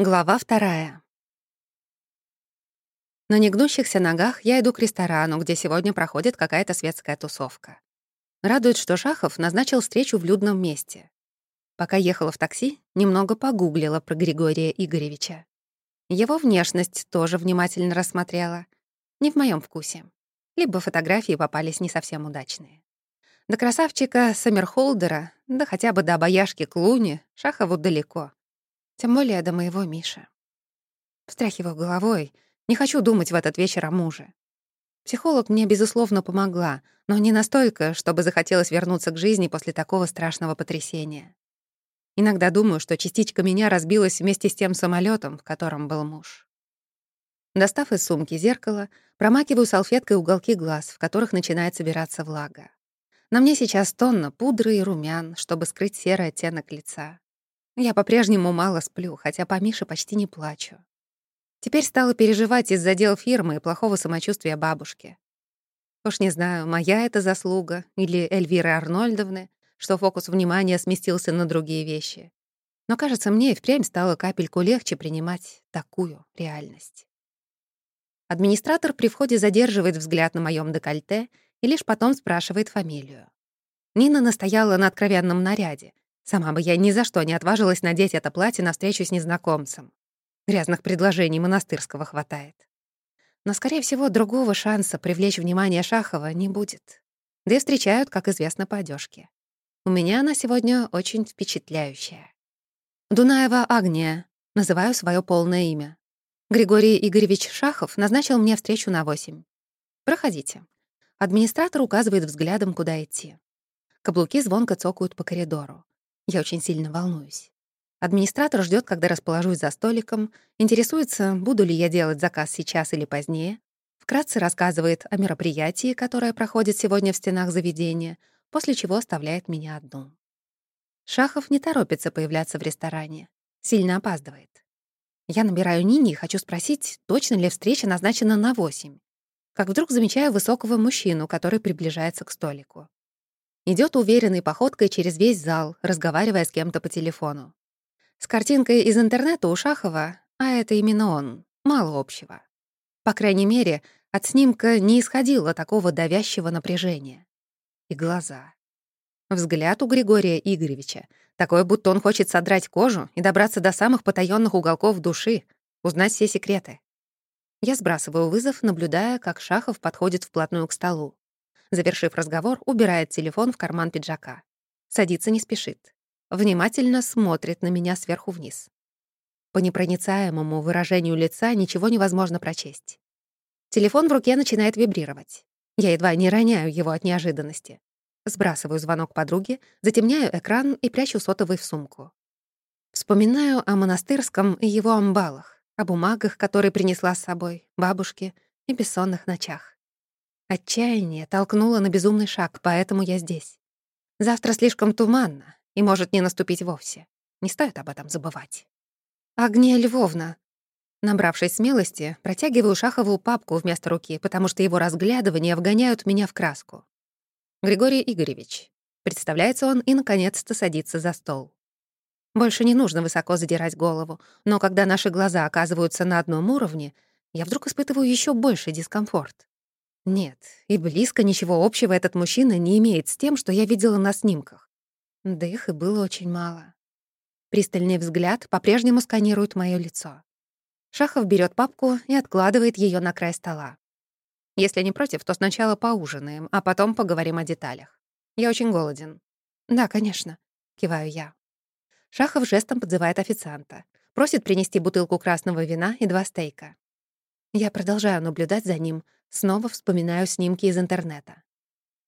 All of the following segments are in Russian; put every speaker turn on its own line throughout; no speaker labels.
Глава вторая. На негнущихся ногах я иду к ресторану, где сегодня проходит какая-то светская тусовка. Радует, что Шахов назначил встречу в людном месте. Пока ехала в такси, немного погуглила про Григория Игоревича. Его внешность тоже внимательно рассмотрела. Не в моем вкусе. Либо фотографии попались не совсем удачные. До красавчика Саммерхолдера, да хотя бы до обаяшки Клуни, Шахову далеко. Тем более до моего Миши. Встряхиваю головой, не хочу думать в этот вечер о муже. Психолог мне, безусловно, помогла, но не настолько, чтобы захотелось вернуться к жизни после такого страшного потрясения. Иногда думаю, что частичка меня разбилась вместе с тем самолетом, в котором был муж. Достав из сумки зеркало, промакиваю салфеткой уголки глаз, в которых начинает собираться влага. На мне сейчас тонна пудры и румян, чтобы скрыть серый оттенок лица. Я по-прежнему мало сплю, хотя по Мише почти не плачу. Теперь стала переживать из-за дел фирмы и плохого самочувствия бабушки. Уж не знаю, моя это заслуга или Эльвиры Арнольдовны, что фокус внимания сместился на другие вещи. Но, кажется, мне и впрямь стало капельку легче принимать такую реальность. Администратор при входе задерживает взгляд на моем декольте и лишь потом спрашивает фамилию. Нина настояла на откровенном наряде, Сама бы я ни за что не отважилась надеть это платье на встречу с незнакомцем. Грязных предложений монастырского хватает. Но, скорее всего, другого шанса привлечь внимание Шахова не будет. Да и встречают, как известно, по одежке. У меня она сегодня очень впечатляющая. Дунаева Агния. Называю свое полное имя. Григорий Игоревич Шахов назначил мне встречу на 8. Проходите. Администратор указывает взглядом, куда идти. Каблуки звонко цокают по коридору. Я очень сильно волнуюсь. Администратор ждет, когда расположусь за столиком, интересуется, буду ли я делать заказ сейчас или позднее, вкратце рассказывает о мероприятии, которое проходит сегодня в стенах заведения, после чего оставляет меня одну. Шахов не торопится появляться в ресторане. Сильно опаздывает. Я набираю Нине и хочу спросить, точно ли встреча назначена на 8. Как вдруг замечаю высокого мужчину, который приближается к столику. Идет уверенной походкой через весь зал, разговаривая с кем-то по телефону. С картинкой из интернета у Шахова, а это именно он, мало общего. По крайней мере, от снимка не исходило такого давящего напряжения. И глаза. Взгляд у Григория Игоревича, такой, будто он хочет содрать кожу и добраться до самых потаённых уголков души, узнать все секреты. Я сбрасываю вызов, наблюдая, как Шахов подходит вплотную к столу. Завершив разговор, убирает телефон в карман пиджака. Садиться не спешит. Внимательно смотрит на меня сверху вниз. По непроницаемому выражению лица ничего невозможно прочесть. Телефон в руке начинает вибрировать. Я едва не роняю его от неожиданности. Сбрасываю звонок подруге, затемняю экран и прячу сотовый в сумку. Вспоминаю о монастырском и его амбалах, о бумагах, которые принесла с собой, бабушке и бессонных ночах. Отчаяние толкнуло на безумный шаг, поэтому я здесь. Завтра слишком туманно и может не наступить вовсе. Не стоит об этом забывать. «Агния Львовна!» Набравшись смелости, протягиваю Шахову папку вместо руки, потому что его разглядывания вгоняют меня в краску. Григорий Игоревич. Представляется он и, наконец-то, садится за стол. Больше не нужно высоко задирать голову, но когда наши глаза оказываются на одном уровне, я вдруг испытываю еще больший дискомфорт. Нет, и близко ничего общего этот мужчина не имеет с тем, что я видела на снимках. Да их и было очень мало. Пристальный взгляд по-прежнему сканирует моё лицо. Шахов берет папку и откладывает ее на край стола. Если не против, то сначала поужинаем, а потом поговорим о деталях. Я очень голоден. Да, конечно, киваю я. Шахов жестом подзывает официанта. Просит принести бутылку красного вина и два стейка. Я продолжаю наблюдать за ним, снова вспоминаю снимки из интернета.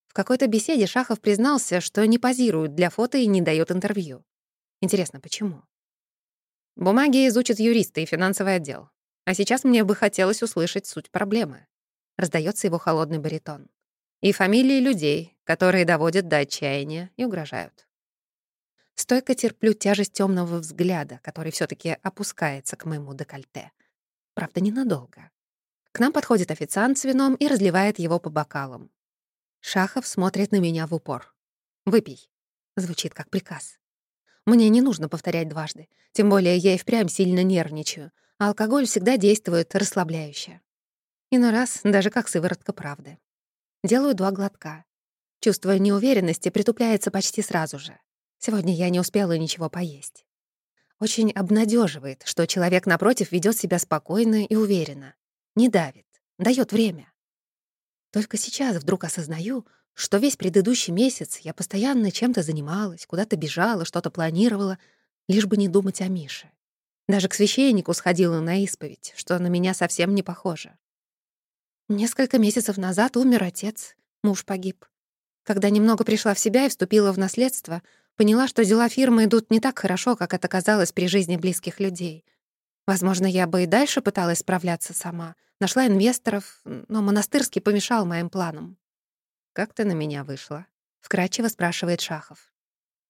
В какой-то беседе Шахов признался, что не позирует для фото и не дает интервью. Интересно, почему? Бумаги изучат юристы и финансовый отдел. А сейчас мне бы хотелось услышать суть проблемы. Раздается его холодный баритон. И фамилии людей, которые доводят до отчаяния и угрожают. Стойко терплю тяжесть темного взгляда, который все таки опускается к моему декольте. Правда, ненадолго. К нам подходит официант с вином и разливает его по бокалам. Шахов смотрит на меня в упор. «Выпей», — звучит как приказ. Мне не нужно повторять дважды, тем более я и впрямь сильно нервничаю, а алкоголь всегда действует расслабляюще. Иной раз даже как сыворотка правды. Делаю два глотка. Чувство неуверенности притупляется почти сразу же. Сегодня я не успела ничего поесть. Очень обнадеживает, что человек напротив ведет себя спокойно и уверенно, не давит, дает время. Только сейчас вдруг осознаю, что весь предыдущий месяц я постоянно чем-то занималась, куда-то бежала, что-то планировала, лишь бы не думать о Мише. Даже к священнику сходила на исповедь, что на меня совсем не похоже. Несколько месяцев назад умер отец, муж погиб. Когда немного пришла в себя и вступила в наследство, поняла, что дела фирмы идут не так хорошо, как это казалось при жизни близких людей. Возможно, я бы и дальше пыталась справляться сама, нашла инвесторов, но монастырский помешал моим планам. «Как ты на меня вышла?» — вкратчиво спрашивает Шахов.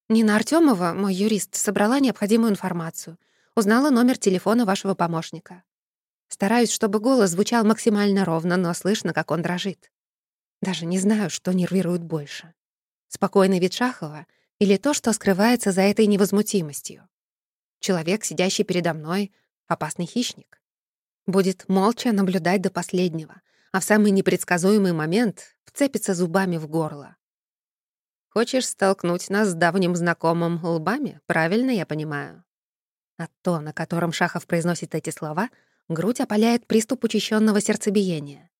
Нина Артёмова, мой юрист, собрала необходимую информацию, узнала номер телефона вашего помощника. Стараюсь, чтобы голос звучал максимально ровно, но слышно, как он дрожит. Даже не знаю, что нервирует больше. Спокойный вид Шахова или то, что скрывается за этой невозмутимостью. Человек, сидящий передо мной, — опасный хищник. Будет молча наблюдать до последнего, а в самый непредсказуемый момент вцепится зубами в горло. Хочешь столкнуть нас с давним знакомым лбами? Правильно я понимаю. От то, на котором Шахов произносит эти слова, грудь опаляет приступ учащенного сердцебиения.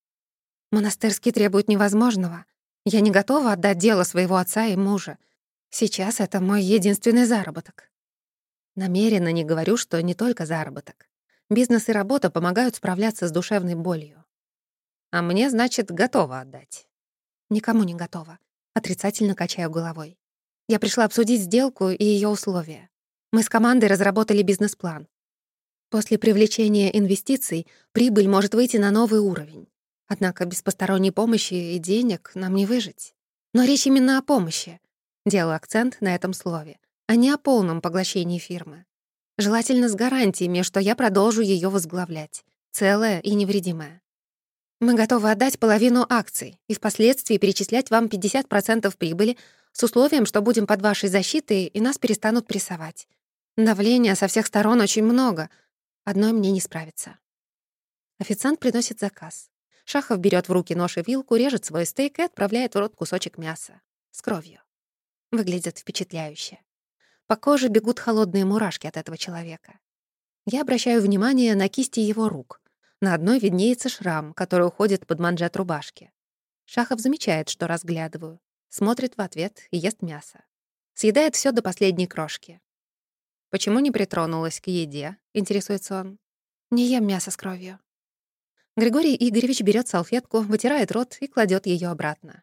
Монастырский требует невозможного. Я не готова отдать дело своего отца и мужа. Сейчас это мой единственный заработок. Намеренно не говорю, что не только заработок. Бизнес и работа помогают справляться с душевной болью. А мне, значит, готова отдать. Никому не готова. Отрицательно качаю головой. Я пришла обсудить сделку и ее условия. Мы с командой разработали бизнес-план. После привлечения инвестиций прибыль может выйти на новый уровень. Однако без посторонней помощи и денег нам не выжить. Но речь именно о помощи. Делаю акцент на этом слове, а не о полном поглощении фирмы. Желательно с гарантиями, что я продолжу ее возглавлять, целая и невредимая. Мы готовы отдать половину акций и впоследствии перечислять вам 50% прибыли с условием, что будем под вашей защитой и нас перестанут прессовать. Давления со всех сторон очень много. Одной мне не справиться. Официант приносит заказ. Шахов берет в руки нож и вилку, режет свой стейк и отправляет в рот кусочек мяса. С кровью. Выглядит впечатляюще. По коже бегут холодные мурашки от этого человека. Я обращаю внимание на кисти его рук. На одной виднеется шрам, который уходит под манжет рубашки. Шахов замечает, что разглядываю, смотрит в ответ и ест мясо. Съедает все до последней крошки. «Почему не притронулась к еде?» — интересуется он. «Не ем мясо с кровью». Григорий Игоревич берет салфетку, вытирает рот и кладет ее обратно.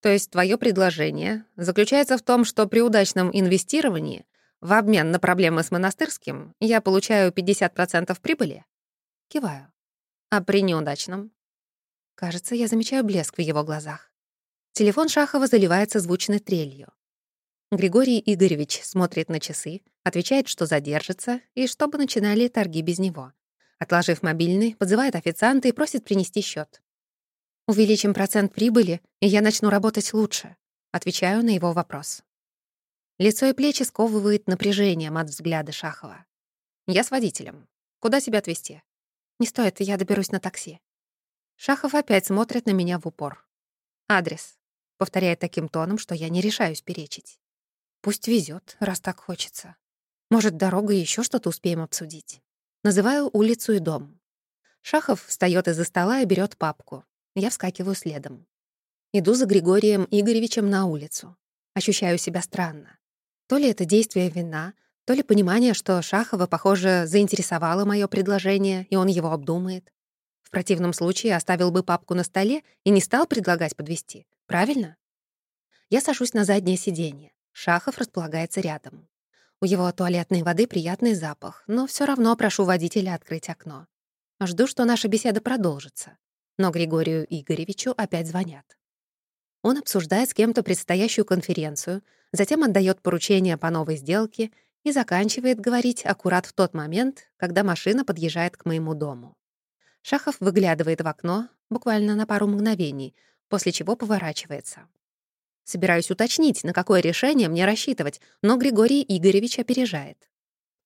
То есть твое предложение заключается в том, что при удачном инвестировании в обмен на проблемы с монастырским я получаю 50% прибыли? Киваю. А при неудачном? Кажется, я замечаю блеск в его глазах. Телефон Шахова заливается звучной трелью. Григорий Игоревич смотрит на часы, отвечает, что задержится, и чтобы начинали торги без него. Отложив мобильный, подзывает официанта и просит принести счет. «Увеличим процент прибыли, и я начну работать лучше», отвечаю на его вопрос. Лицо и плечи сковывает напряжением от взгляда Шахова. «Я с водителем. Куда тебя отвезти?» «Не стоит, я доберусь на такси». Шахов опять смотрит на меня в упор. «Адрес», — повторяет таким тоном, что я не решаюсь перечить. «Пусть везет, раз так хочется. Может, дорога и еще что-то успеем обсудить». Называю улицу и дом. Шахов встает из-за стола и берет папку. Я вскакиваю следом. Иду за Григорием Игоревичем на улицу. Ощущаю себя странно. То ли это действие вина, то ли понимание, что Шахова, похоже, заинтересовало мое предложение, и он его обдумает. В противном случае оставил бы папку на столе и не стал предлагать подвести. Правильно? Я сажусь на заднее сиденье. Шахов располагается рядом. У его туалетной воды приятный запах, но все равно прошу водителя открыть окно. Жду, что наша беседа продолжится. Но Григорию Игоревичу опять звонят. Он обсуждает с кем-то предстоящую конференцию, затем отдает поручение по новой сделке и заканчивает говорить аккурат в тот момент, когда машина подъезжает к моему дому. Шахов выглядывает в окно буквально на пару мгновений, после чего поворачивается. Собираюсь уточнить, на какое решение мне рассчитывать, но Григорий Игоревич опережает.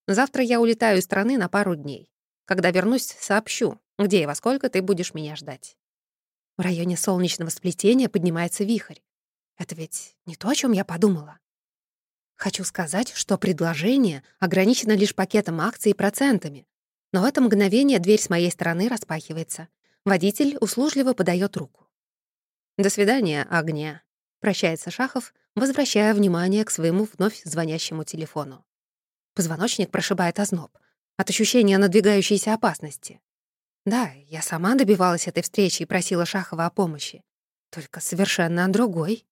Завтра я улетаю из страны на пару дней. Когда вернусь, сообщу, где и во сколько ты будешь меня ждать. В районе солнечного сплетения поднимается вихрь. Это ведь не то, о чем я подумала. Хочу сказать, что предложение ограничено лишь пакетом акций и процентами. Но в это мгновение дверь с моей стороны распахивается. Водитель услужливо подает руку. «До свидания, огня», — прощается Шахов, возвращая внимание к своему вновь звонящему телефону. Позвоночник прошибает озноб от ощущения надвигающейся опасности. Да, я сама добивалась этой встречи и просила Шахова о помощи. Только совершенно о другой.